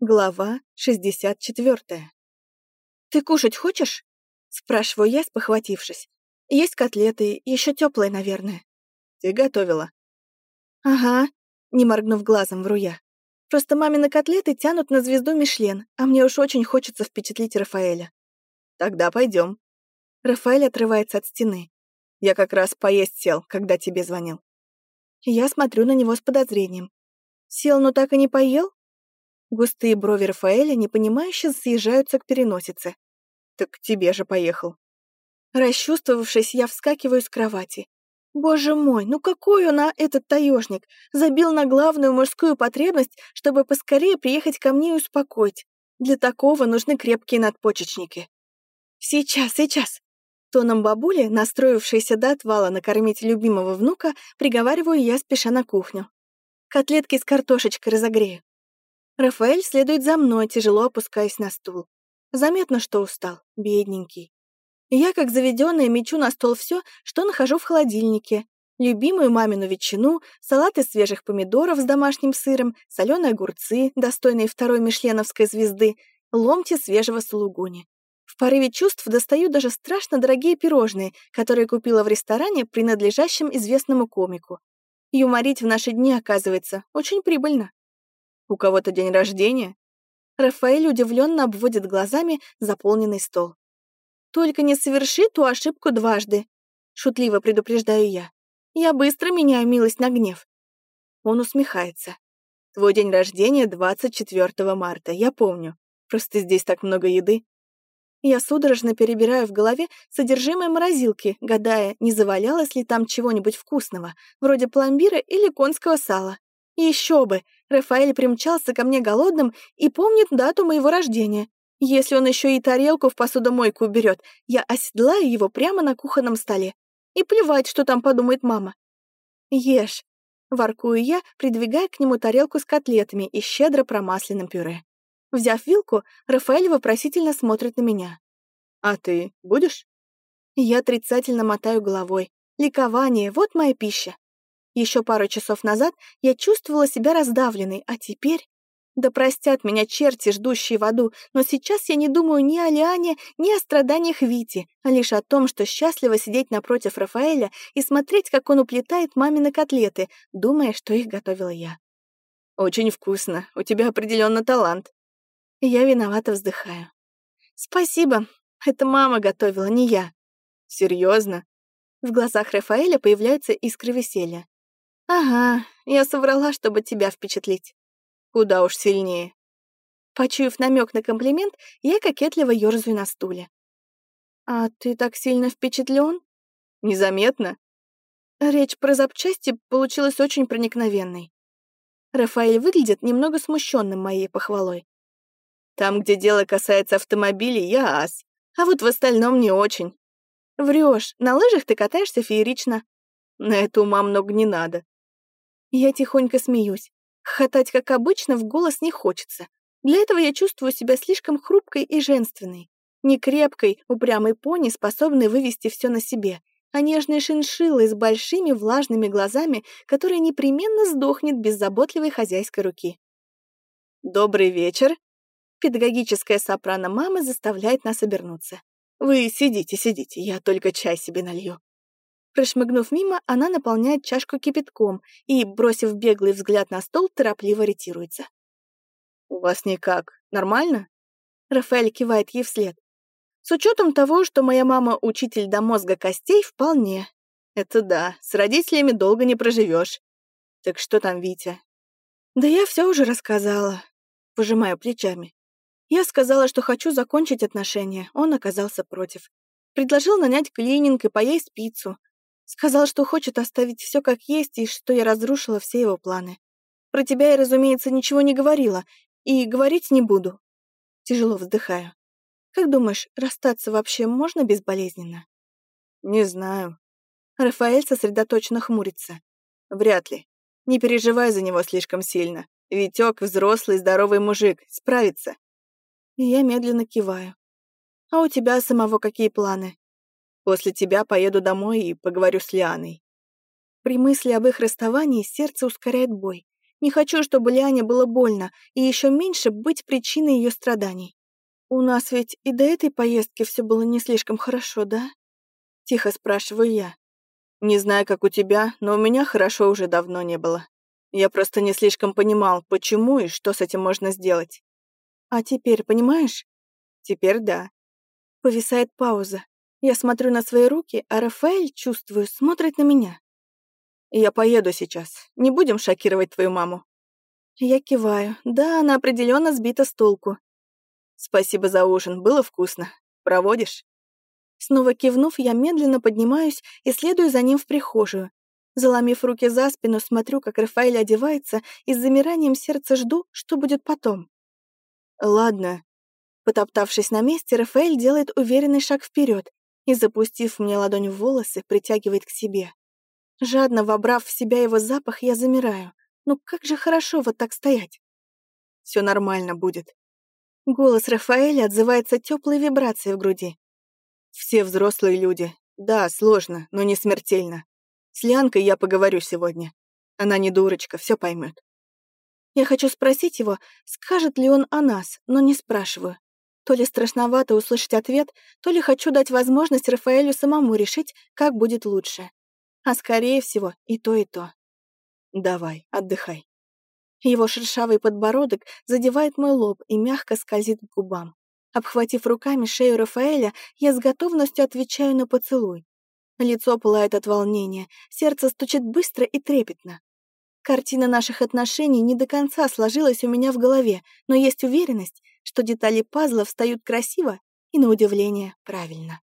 Глава 64. «Ты кушать хочешь?» — спрашиваю я, спохватившись. «Есть котлеты, еще теплые, наверное». «Ты готовила?» «Ага», — не моргнув глазом, вру я. «Просто мамины котлеты тянут на звезду Мишлен, а мне уж очень хочется впечатлить Рафаэля». «Тогда пойдем. Рафаэль отрывается от стены. «Я как раз поесть сел, когда тебе звонил». Я смотрю на него с подозрением. «Сел, но так и не поел?» Густые брови Рафаэля непонимающе съезжаются к переносице. «Так к тебе же поехал». Расчувствовавшись, я вскакиваю с кровати. Боже мой, ну какой он, а, этот таежник! Забил на главную мужскую потребность, чтобы поскорее приехать ко мне и успокоить. Для такого нужны крепкие надпочечники. Сейчас, сейчас. Тоном бабули, настроившейся до отвала накормить любимого внука, приговариваю я, спеша на кухню. Котлетки с картошечкой разогрею. Рафаэль следует за мной, тяжело опускаясь на стул. Заметно, что устал, бедненький. Я, как заведенная, мечу на стол все, что нахожу в холодильнике. Любимую мамину ветчину, салат из свежих помидоров с домашним сыром, соленые огурцы, достойные второй мишленовской звезды, ломти свежего сулугуни. В порыве чувств достаю даже страшно дорогие пирожные, которые купила в ресторане, принадлежащем известному комику. Юморить в наши дни, оказывается, очень прибыльно. У кого-то день рождения?» Рафаэль удивленно обводит глазами заполненный стол. «Только не соверши ту ошибку дважды», — шутливо предупреждаю я. «Я быстро меняю милость на гнев». Он усмехается. «Твой день рождения 24 марта, я помню. Просто здесь так много еды». Я судорожно перебираю в голове содержимое морозилки, гадая, не завалялось ли там чего-нибудь вкусного, вроде пломбира или конского сала. Еще бы, Рафаэль примчался ко мне голодным и помнит дату моего рождения. Если он еще и тарелку в посудомойку уберет, я оседлаю его прямо на кухонном столе. И плевать, что там подумает мама. Ешь. Воркую я, придвигая к нему тарелку с котлетами и щедро промасленным пюре. Взяв вилку, Рафаэль вопросительно смотрит на меня. «А ты будешь?» Я отрицательно мотаю головой. Ликование — вот моя пища. Еще пару часов назад я чувствовала себя раздавленной, а теперь... Да простят меня черти, ждущие в аду, но сейчас я не думаю ни о Лиане, ни о страданиях Вити, а лишь о том, что счастливо сидеть напротив Рафаэля и смотреть, как он уплетает мамины котлеты, думая, что их готовила я. «Очень вкусно. У тебя определенно талант». Я виновато вздыхаю. «Спасибо. Это мама готовила, не я». Серьезно? В глазах Рафаэля появляются искры веселья. «Ага, я соврала, чтобы тебя впечатлить». «Куда уж сильнее». Почуяв намек на комплимент, я кокетливо ёрзаю на стуле. «А ты так сильно впечатлен? «Незаметно?» Речь про запчасти получилась очень проникновенной. Рафаэль выглядит немного смущенным моей похвалой. «Там, где дело касается автомобилей, я ас, а вот в остальном не очень». Врешь, на лыжах ты катаешься феерично. На это ума много не надо. Я тихонько смеюсь. Хохотать, как обычно, в голос не хочется. Для этого я чувствую себя слишком хрупкой и женственной. Не крепкой, упрямой пони, способной вывести все на себе, а нежной шиншиллой с большими влажными глазами, которая непременно сдохнет без заботливой хозяйской руки. «Добрый вечер!» Педагогическая сопрано мамы заставляет нас обернуться. «Вы сидите, сидите, я только чай себе налью». Прошмыгнув мимо, она наполняет чашку кипятком и, бросив беглый взгляд на стол, торопливо ретируется. «У вас никак. Нормально?» Рафаэль кивает ей вслед. «С учетом того, что моя мама учитель до мозга костей, вполне». «Это да, с родителями долго не проживешь. Так что там Витя?» «Да я все уже рассказала», — пожимаю плечами. Я сказала, что хочу закончить отношения, он оказался против. Предложил нанять клининг и поесть пиццу, Сказал, что хочет оставить все как есть и что я разрушила все его планы. Про тебя я, разумеется, ничего не говорила и говорить не буду. Тяжело вздыхаю. Как думаешь, расстаться вообще можно безболезненно? Не знаю. Рафаэль сосредоточенно хмурится. Вряд ли. Не переживай за него слишком сильно. Витёк — взрослый, здоровый мужик, справится. И я медленно киваю. А у тебя самого какие планы? После тебя поеду домой и поговорю с Лианой». При мысли об их расставании сердце ускоряет бой. Не хочу, чтобы Лиане было больно, и еще меньше быть причиной ее страданий. У нас ведь и до этой поездки все было не слишком хорошо, да? Тихо спрашиваю я. Не знаю, как у тебя, но у меня хорошо уже давно не было. Я просто не слишком понимал, почему и что с этим можно сделать. А теперь понимаешь? Теперь да. Повисает пауза. Я смотрю на свои руки, а Рафаэль, чувствую, смотрит на меня. Я поеду сейчас. Не будем шокировать твою маму. Я киваю. Да, она определенно сбита с толку. Спасибо за ужин, было вкусно. Проводишь? Снова кивнув, я медленно поднимаюсь и следую за ним в прихожую. Заломив руки за спину, смотрю, как Рафаэль одевается, и с замиранием сердца жду, что будет потом. «Ладно». Потоптавшись на месте, Рафаэль делает уверенный шаг вперед и, запустив мне ладонь в волосы, притягивает к себе. Жадно вобрав в себя его запах, я замираю. Ну как же хорошо вот так стоять. Все нормально будет. Голос Рафаэля отзывается теплой вибрацией в груди. Все взрослые люди. Да, сложно, но не смертельно. С Лянкой я поговорю сегодня. Она не дурочка, все поймет. Я хочу спросить его, скажет ли он о нас, но не спрашиваю. То ли страшновато услышать ответ, то ли хочу дать возможность Рафаэлю самому решить, как будет лучше а скорее всего и то, и то. Давай, отдыхай. Его шершавый подбородок задевает мой лоб и мягко скользит к губам. Обхватив руками шею Рафаэля, я с готовностью отвечаю на поцелуй. Лицо пылает от волнения, сердце стучит быстро и трепетно. Картина наших отношений не до конца сложилась у меня в голове, но есть уверенность, что детали пазла встают красиво и, на удивление, правильно.